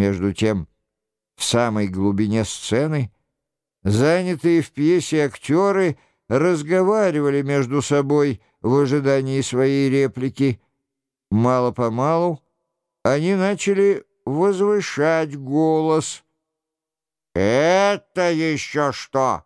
Между тем, в самой глубине сцены, занятые в пьесе актеры разговаривали между собой в ожидании своей реплики. Мало-помалу они начали возвышать голос. «Это еще что?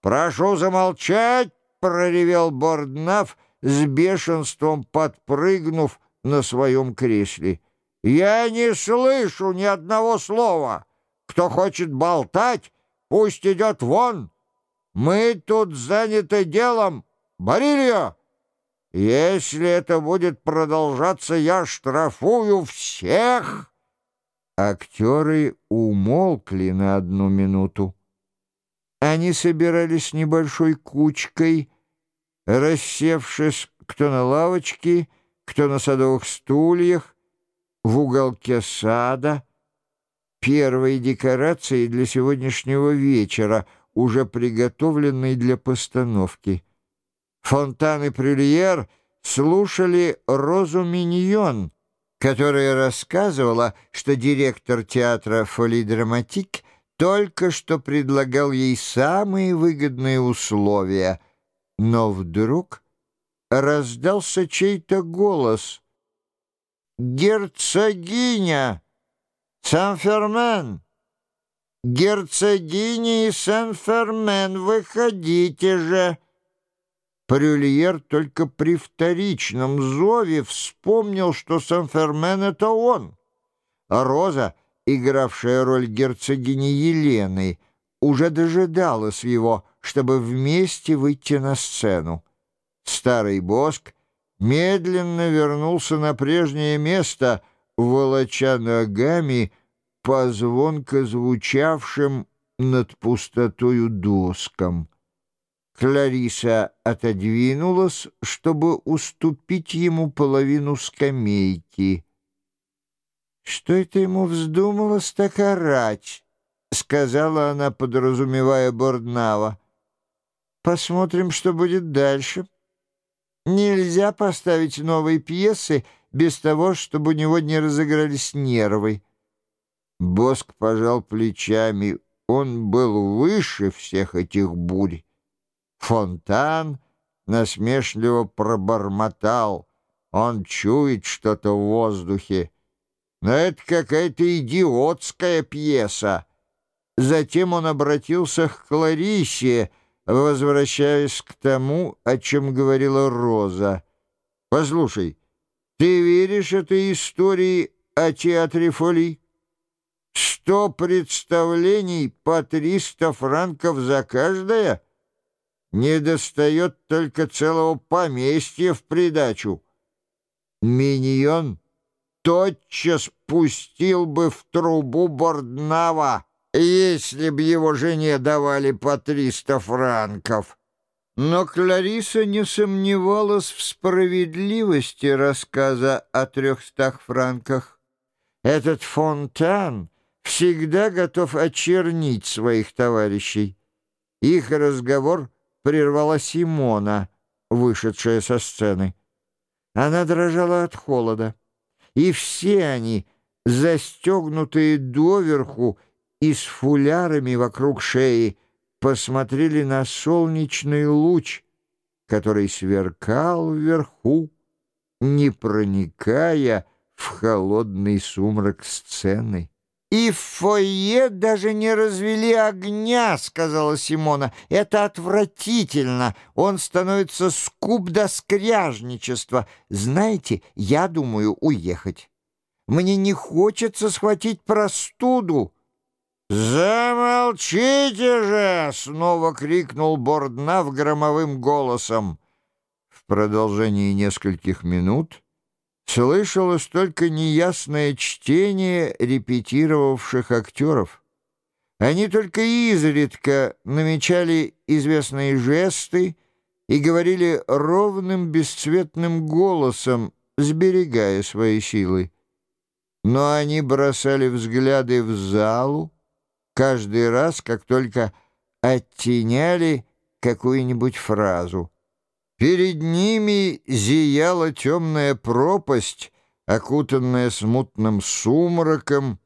Прошу замолчать!» — проревел Борднаф, с бешенством подпрыгнув на своем кресле. «Я не слышу ни одного слова. Кто хочет болтать, пусть идет вон. Мы тут заняты делом. Борилья!» Если это будет продолжаться, я штрафую всех!» Актеры умолкли на одну минуту. Они собирались небольшой кучкой, рассевшись кто на лавочке, кто на садовых стульях, в уголке сада. Первой декорацией для сегодняшнего вечера, уже приготовленной для постановки — Фонтан и Прюльер слушали Розу Миньон, которая рассказывала, что директор театра «Фоли-драматик» только что предлагал ей самые выгодные условия. Но вдруг раздался чей-то голос. «Герцогиня! Сан-Фермен! Герцогиня и Сан-Фермен, выходите же!» Прюльер только при вторичном зове вспомнил, что Сан-Фермен — это он. А Роза, игравшая роль герцогини Елены, уже дожидалась его, чтобы вместе выйти на сцену. Старый Боск медленно вернулся на прежнее место, волоча ногами по звонко звучавшим над пустотою доскам. Клариса отодвинулась, чтобы уступить ему половину скамейки. «Что это ему вздумалось так орать?» — сказала она, подразумевая Борднава. «Посмотрим, что будет дальше. Нельзя поставить новые пьесы без того, чтобы у него не разыгрались нервы». Боск пожал плечами. Он был выше всех этих бурь. Фонтан насмешливо пробормотал. Он чует что-то в воздухе. Но это какая-то идиотская пьеса. Затем он обратился к Кларисе, возвращаясь к тому, о чем говорила Роза. «Послушай, ты веришь этой истории о театре Фоли? Сто представлений по триста франков за каждое?» Не достает только целого поместья в придачу. Миньон тотчас пустил бы в трубу Борднава, если б его жене давали по триста франков. Но Клариса не сомневалась в справедливости рассказа о трехстах франках. Этот фонтан всегда готов очернить своих товарищей. Их разговор — прервала Симона, вышедшая со сцены. Она дрожала от холода, и все они, застегнутые доверху и с фулярами вокруг шеи, посмотрели на солнечный луч, который сверкал вверху, не проникая в холодный сумрак сцены. «И в фойе даже не развели огня», — сказала Симона. «Это отвратительно. Он становится скуп до скряжничества. Знаете, я думаю уехать. Мне не хочется схватить простуду». «Замолчите же!» — снова крикнул Борднав громовым голосом. В продолжении нескольких минут слышалось только неясное чтение репетировавших актеров. Они только изредка намечали известные жесты и говорили ровным бесцветным голосом, сберегая свои силы. Но они бросали взгляды в залу каждый раз, как только оттеняли какую-нибудь фразу — Перед ними зияла темная пропасть, окутанная смутным сумраком,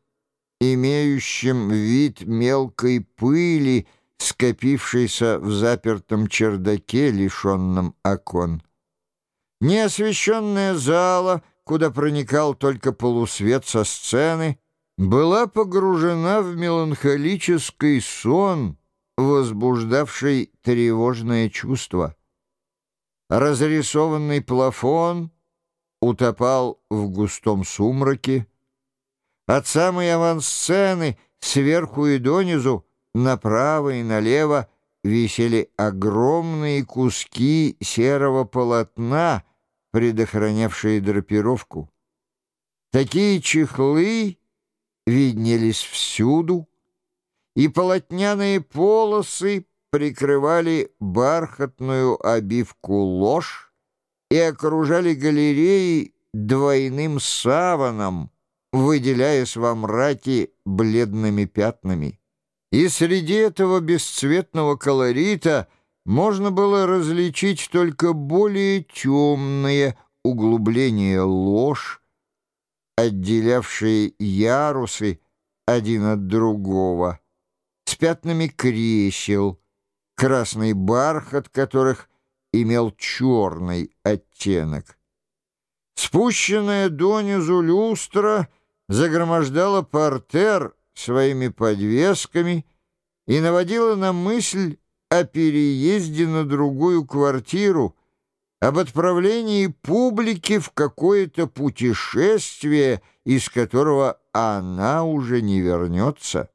имеющим вид мелкой пыли, скопившейся в запертом чердаке, лишенном окон. Неосвещенная зала, куда проникал только полусвет со сцены, была погружена в меланхолический сон, возбуждавший тревожное чувство. Разрисованный плафон утопал в густом сумраке. От самой авансцены сверху и донизу, направо и налево, висели огромные куски серого полотна, предохранявшие драпировку. Такие чехлы виднелись всюду, и полотняные полосы прикрывали бархатную обивку ложь и окружали галереи двойным саваном, выделяясь во мраке бледными пятнами. И среди этого бесцветного колорита можно было различить только более темные углубления ложь, отделявшие ярусы один от другого, с пятнами кресел, красный бархат которых имел черный оттенок. Спущенная донизу люстра загромождала портер своими подвесками и наводила на мысль о переезде на другую квартиру, об отправлении публики в какое-то путешествие, из которого она уже не вернется.